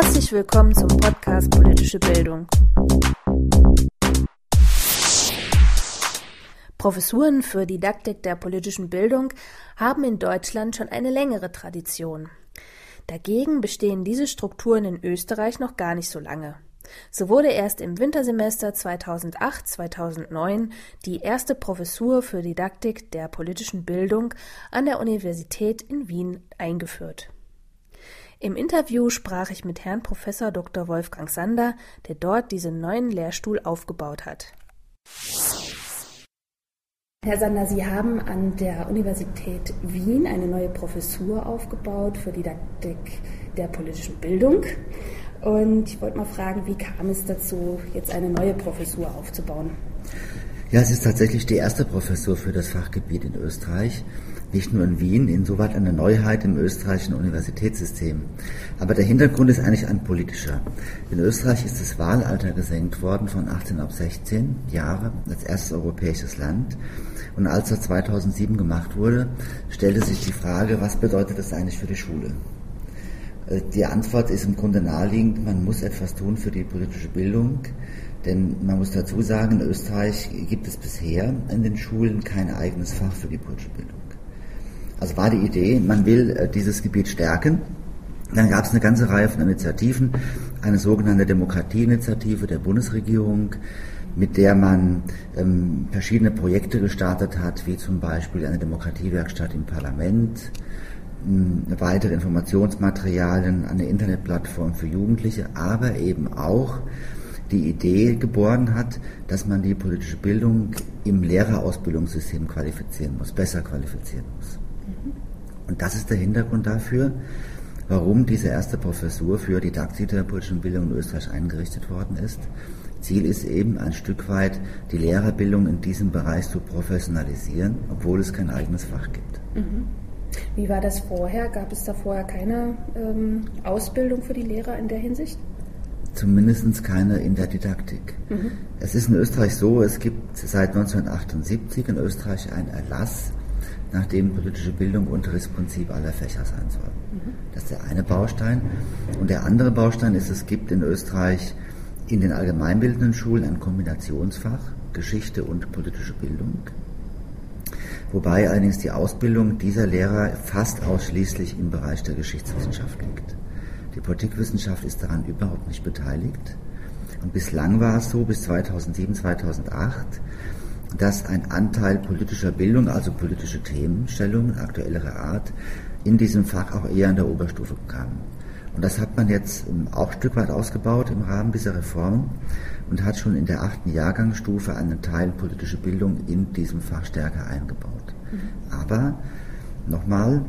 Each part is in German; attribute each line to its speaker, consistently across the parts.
Speaker 1: Herzlich willkommen zum Podcast Politische Bildung. Professuren für Didaktik der politischen Bildung haben in Deutschland schon eine längere Tradition. Dagegen bestehen diese Strukturen in Österreich noch gar nicht so lange. So wurde erst im Wintersemester 2008-2009 die erste Professur für Didaktik der politischen Bildung an der Universität in Wien eingeführt. Im Interview sprach ich mit Herrn Professor Dr. Wolfgang Sander, der dort diesen neuen Lehrstuhl aufgebaut hat. Herr Sander, Sie haben an der Universität Wien eine neue Professur aufgebaut für Didaktik der politischen Bildung. Und ich wollte mal fragen, wie kam es dazu, jetzt eine neue Professur aufzubauen?
Speaker 2: Ja, es ist tatsächlich die erste Professur für das Fachgebiet in Österreich nicht nur in Wien, insoweit eine Neuheit im österreichischen Universitätssystem. Aber der Hintergrund ist eigentlich ein politischer. In Österreich ist das Wahlalter gesenkt worden von 18 auf 16 Jahre als erstes europäisches Land. Und als das 2007 gemacht wurde, stellte sich die Frage, was bedeutet das eigentlich für die Schule? Äh, die Antwort ist im Grunde naheliegend, man muss etwas tun für die politische Bildung. Denn man muss dazu sagen, in Österreich gibt es bisher in den Schulen kein eigenes Fach für die politische Bildung. Also war die Idee, man will äh, dieses Gebiet stärken. Dann gab es eine ganze Reihe von Initiativen, eine sogenannte Demokratieinitiative der Bundesregierung, mit der man ähm, verschiedene Projekte gestartet hat, wie zum Beispiel eine Demokratiewerkstatt im Parlament, äh, weitere Informationsmaterialien, eine Internetplattform für Jugendliche, aber eben auch die Idee geboren hat, dass man die politische Bildung im Lehrerausbildungssystem qualifizieren muss, besser qualifizieren muss. Und das ist der Hintergrund dafür, warum diese erste Professur für Didaktik der politischen Bildung in Österreich eingerichtet worden ist. Ziel ist eben ein Stück weit die Lehrerbildung in diesem Bereich zu professionalisieren, obwohl es kein eigenes Fach gibt.
Speaker 1: Mhm. Wie war das vorher? Gab es da vorher keine ähm, Ausbildung für die Lehrer in der Hinsicht?
Speaker 2: Zumindest keine in der Didaktik. Mhm. Es ist in Österreich so, es gibt seit 1978 in Österreich einen Erlass, nachdem politische Bildung Unterrichtsprinzip aller Fächer sein soll. Mhm. Das ist der eine Baustein. Und der andere Baustein ist, es gibt in Österreich in den allgemeinbildenden Schulen ein Kombinationsfach Geschichte und politische Bildung. Wobei allerdings die Ausbildung dieser Lehrer fast ausschließlich im Bereich der Geschichtswissenschaft liegt. Die Politikwissenschaft ist daran überhaupt nicht beteiligt. Und bislang war es so, bis 2007, 2008, dass ein Anteil politischer Bildung, also politische Themenstellungen, aktuellere Art, in diesem Fach auch eher in der Oberstufe kam. Und das hat man jetzt auch ein Stück weit ausgebaut im Rahmen dieser Reform und hat schon in der achten Jahrgangsstufe einen Teil politische Bildung in diesem Fach stärker eingebaut. Mhm. Aber nochmal,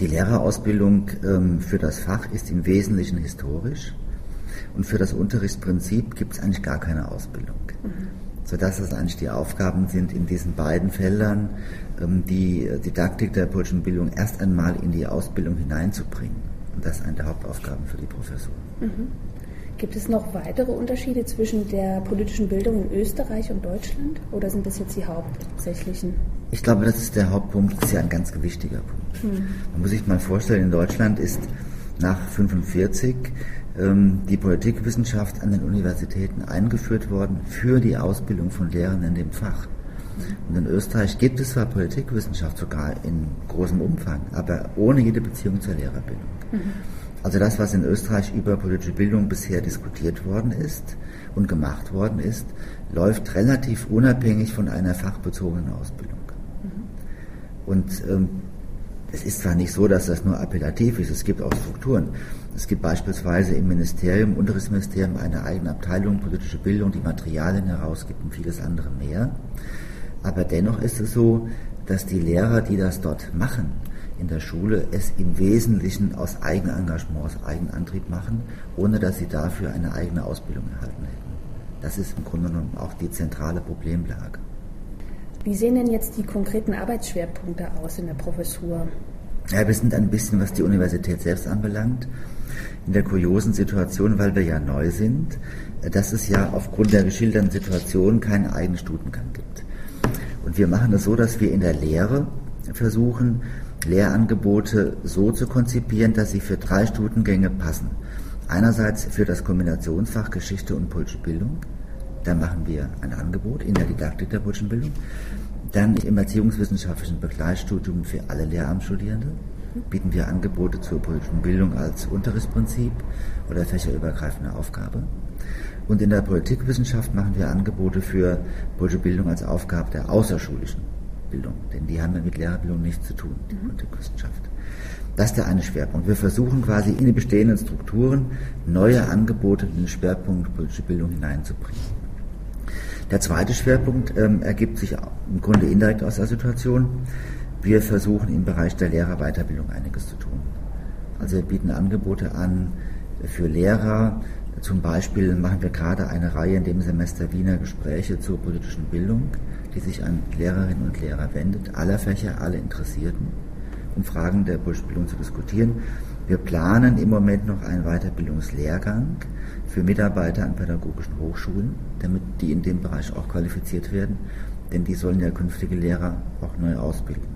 Speaker 2: die Lehrerausbildung ähm, für das Fach ist im Wesentlichen historisch und für das Unterrichtsprinzip gibt es eigentlich gar keine Ausbildung. Mhm sodass das eigentlich die Aufgaben sind in diesen beiden Feldern, ähm, die Didaktik der politischen Bildung erst einmal in die Ausbildung hineinzubringen. Und das ist eine der Hauptaufgaben für die Professur. Mhm.
Speaker 1: Gibt es noch weitere Unterschiede zwischen der politischen Bildung in Österreich und Deutschland oder sind das jetzt die hauptsächlichen?
Speaker 2: Ich glaube, das ist der Hauptpunkt, das ist ja ein ganz wichtiger Punkt. Mhm. Man muss sich mal vorstellen, in Deutschland ist nach 1945 ähm, die Politikwissenschaft an den Universitäten eingeführt worden für die Ausbildung von Lehrern in dem Fach. Und in Österreich gibt es zwar Politikwissenschaft sogar in großem Umfang, aber ohne jede Beziehung zur Lehrerbildung. Mhm. Also das, was in Österreich über politische Bildung bisher diskutiert worden ist und gemacht worden ist, läuft relativ unabhängig von einer fachbezogenen Ausbildung. Mhm. Und ähm, es ist zwar nicht so, dass das nur appellativ ist, es gibt auch Strukturen. Es gibt beispielsweise im Ministerium, Unterrichtsministerium eine eigene Abteilung politische Bildung, die Materialien herausgibt und vieles andere mehr. Aber dennoch ist es so, dass die Lehrer, die das dort machen, in der Schule es im Wesentlichen aus Eigenengagement, aus Eigenantrieb machen, ohne dass sie dafür eine eigene Ausbildung erhalten hätten. Das ist im Grunde genommen auch die zentrale Problemlage.
Speaker 1: Wie sehen denn jetzt die konkreten Arbeitsschwerpunkte aus in der Professur?
Speaker 2: Ja, wir sind ein bisschen, was die Universität selbst anbelangt, in der kuriosen Situation, weil wir ja neu sind, dass es ja aufgrund der geschilderten Situation keinen eigenen Studiengang gibt. Und wir machen es so, dass wir in der Lehre versuchen, Lehrangebote so zu konzipieren, dass sie für drei Studiengänge passen. Einerseits für das Kombinationsfach Geschichte und politische Bildung. Da machen wir ein Angebot in der Didaktik der politischen Bildung. Dann im erziehungswissenschaftlichen Begleitstudium für alle Lehramtsstudierende bieten wir Angebote zur politischen Bildung als Unterrichtsprinzip oder fächerübergreifende Aufgabe. Und in der Politikwissenschaft machen wir Angebote für politische Bildung als Aufgabe der außerschulischen Bildung, denn die haben ja mit Lehrerbildung nichts zu tun, die mhm. Politikwissenschaft. Das ist der eine Schwerpunkt. Wir versuchen quasi in die bestehenden Strukturen neue Angebote in den Schwerpunkt politische Bildung hineinzubringen. Der zweite Schwerpunkt ähm, ergibt sich im Grunde indirekt aus der Situation. Wir versuchen im Bereich der Lehrerweiterbildung einiges zu tun. Also wir bieten Angebote an für Lehrer. Zum Beispiel machen wir gerade eine Reihe in dem Semester Wiener Gespräche zur politischen Bildung, die sich an Lehrerinnen und Lehrer wendet, aller Fächer, alle Interessierten, um Fragen der politischen Bildung zu diskutieren. Wir planen im Moment noch einen Weiterbildungslehrgang für Mitarbeiter an pädagogischen Hochschulen, damit die in dem Bereich auch qualifiziert werden, denn die sollen ja künftige Lehrer auch neu ausbilden.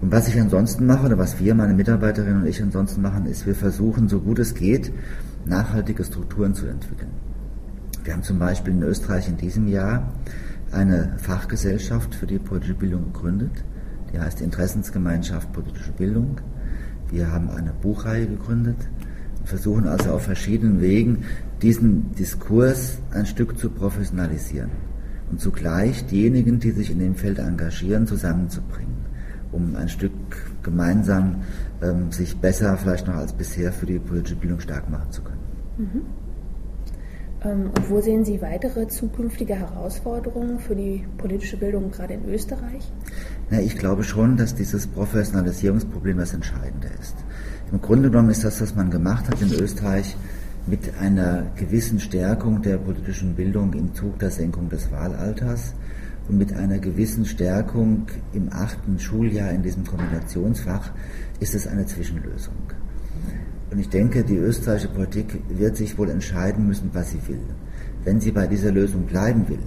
Speaker 2: Und was ich ansonsten mache, oder was wir, meine Mitarbeiterinnen und ich ansonsten machen, ist, wir versuchen, so gut es geht, nachhaltige Strukturen zu entwickeln. Wir haben zum Beispiel in Österreich in diesem Jahr eine Fachgesellschaft für die politische Bildung gegründet, die heißt Interessensgemeinschaft Politische Bildung. Wir haben eine Buchreihe gegründet, versuchen also auf verschiedenen Wegen diesen Diskurs ein Stück zu professionalisieren und zugleich diejenigen, die sich in dem Feld engagieren, zusammenzubringen, um ein Stück gemeinsam ähm, sich besser vielleicht noch als bisher für die politische Bildung stark machen zu können. Mhm.
Speaker 1: Ähm, und wo sehen Sie weitere zukünftige Herausforderungen für die politische Bildung gerade in Österreich?
Speaker 2: Na, ich glaube schon, dass dieses Professionalisierungsproblem das Entscheidende ist. Im Grunde genommen ist das, was man gemacht hat in Österreich, mit einer gewissen Stärkung der politischen Bildung im Zug der Senkung des Wahlalters und mit einer gewissen Stärkung im achten Schuljahr in diesem Kombinationsfach ist es eine Zwischenlösung. Und ich denke, die österreichische Politik wird sich wohl entscheiden müssen, was sie will. Wenn sie bei dieser Lösung bleiben will,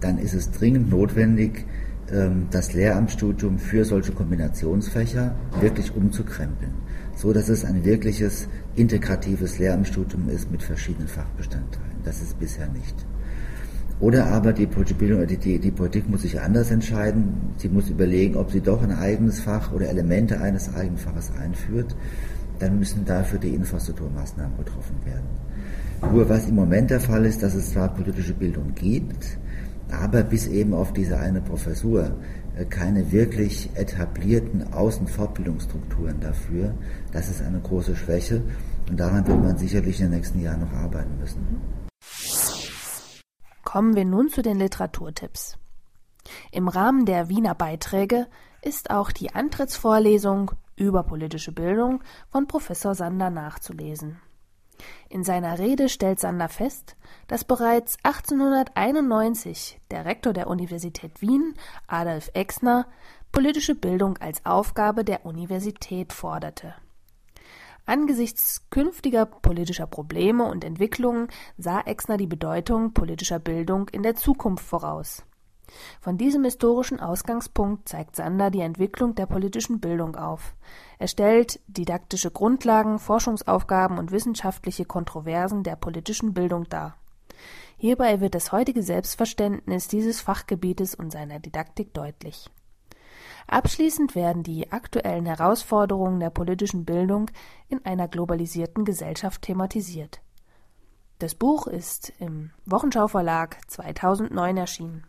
Speaker 2: dann ist es dringend notwendig, ähm, das Lehramtsstudium für solche Kombinationsfächer wirklich umzukrempeln so dass es ein wirkliches integratives Lehramtsstudium ist mit verschiedenen Fachbestandteilen. Das ist bisher nicht. Oder aber die, die, die Politik muss sich anders entscheiden. Sie muss überlegen, ob sie doch ein eigenes Fach oder Elemente eines eigenen Faches einführt. Dann müssen dafür die Infrastrukturmaßnahmen getroffen werden. Nur was im Moment der Fall ist, dass es zwar politische Bildung gibt, aber bis eben auf diese eine Professur äh, keine wirklich etablierten Außenfortbildungsstrukturen dafür. Das ist eine große Schwäche und daran wird man sicherlich in den nächsten Jahren noch arbeiten müssen.
Speaker 1: Kommen wir nun zu den Literaturtipps. Im Rahmen der Wiener Beiträge ist auch die Antrittsvorlesung über politische Bildung von Professor Sander nachzulesen. In seiner Rede stellt Sander fest, dass bereits 1891 der Rektor der Universität Wien, Adolf Exner, politische Bildung als Aufgabe der Universität forderte. Angesichts künftiger politischer Probleme und Entwicklungen sah Exner die Bedeutung politischer Bildung in der Zukunft voraus. Von diesem historischen Ausgangspunkt zeigt Sander die Entwicklung der politischen Bildung auf. Er stellt didaktische Grundlagen, Forschungsaufgaben und wissenschaftliche Kontroversen der politischen Bildung dar. Hierbei wird das heutige Selbstverständnis dieses Fachgebietes und seiner Didaktik deutlich. Abschließend werden die aktuellen Herausforderungen der politischen Bildung in einer globalisierten Gesellschaft thematisiert. Das Buch ist im Wochenschau Verlag 2009 erschienen.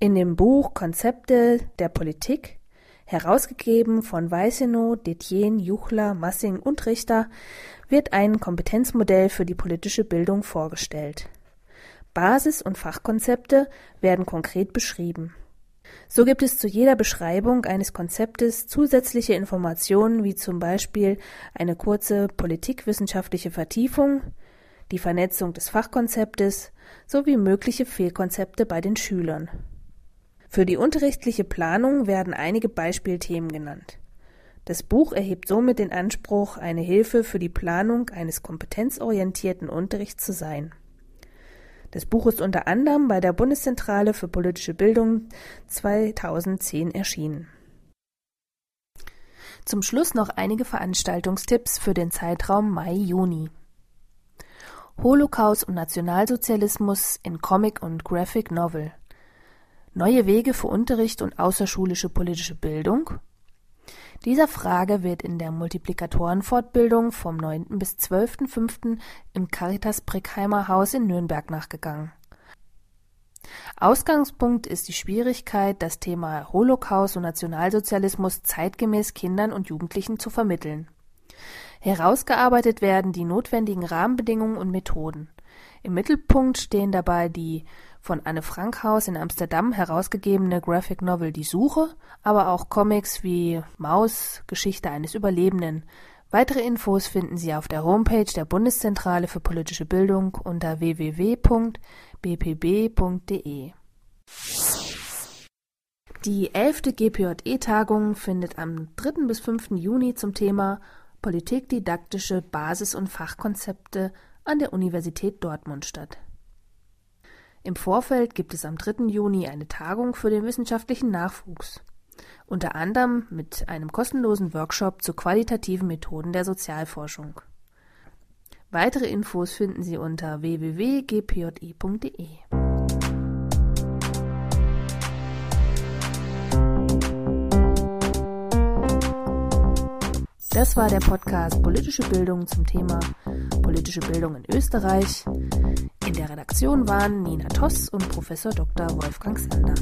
Speaker 1: In dem Buch Konzepte der Politik, herausgegeben von Weißenow, Detjen, Juchler, Massing und Richter, wird ein Kompetenzmodell für die politische Bildung vorgestellt. Basis- und Fachkonzepte werden konkret beschrieben. So gibt es zu jeder Beschreibung eines Konzeptes zusätzliche Informationen wie zum Beispiel eine kurze politikwissenschaftliche Vertiefung, die Vernetzung des Fachkonzeptes sowie mögliche Fehlkonzepte bei den Schülern. Für die unterrichtliche Planung werden einige Beispielthemen genannt. Das Buch erhebt somit den Anspruch, eine Hilfe für die Planung eines kompetenzorientierten Unterrichts zu sein. Das Buch ist unter anderem bei der Bundeszentrale für politische Bildung 2010 erschienen. Zum Schluss noch einige Veranstaltungstipps für den Zeitraum Mai-Juni. Holocaust und Nationalsozialismus in Comic und Graphic Novel. Neue Wege für Unterricht und außerschulische politische Bildung. Dieser Frage wird in der Multiplikatorenfortbildung vom 9. bis 12.05. im Caritas Breckheimer Haus in Nürnberg nachgegangen. Ausgangspunkt ist die Schwierigkeit, das Thema Holocaust und Nationalsozialismus zeitgemäß Kindern und Jugendlichen zu vermitteln. Herausgearbeitet werden die notwendigen Rahmenbedingungen und Methoden. Im Mittelpunkt stehen dabei die von Anne Frankhaus in Amsterdam herausgegebene Graphic Novel Die Suche, aber auch Comics wie Maus, Geschichte eines Überlebenden. Weitere Infos finden Sie auf der Homepage der Bundeszentrale für politische Bildung unter www.bpb.de. Die elfte GPJE-Tagung findet am 3. bis 5. Juni zum Thema Politikdidaktische Basis- und Fachkonzepte an der Universität Dortmund statt. Im Vorfeld gibt es am 3. Juni eine Tagung für den wissenschaftlichen Nachwuchs, unter anderem mit einem kostenlosen Workshop zu qualitativen Methoden der Sozialforschung. Weitere Infos finden Sie unter www.gpje.de. Das war der Podcast Politische Bildung zum Thema politische Bildung in Österreich. In der Redaktion waren Nina Toss und Professor Dr. Wolfgang Sander.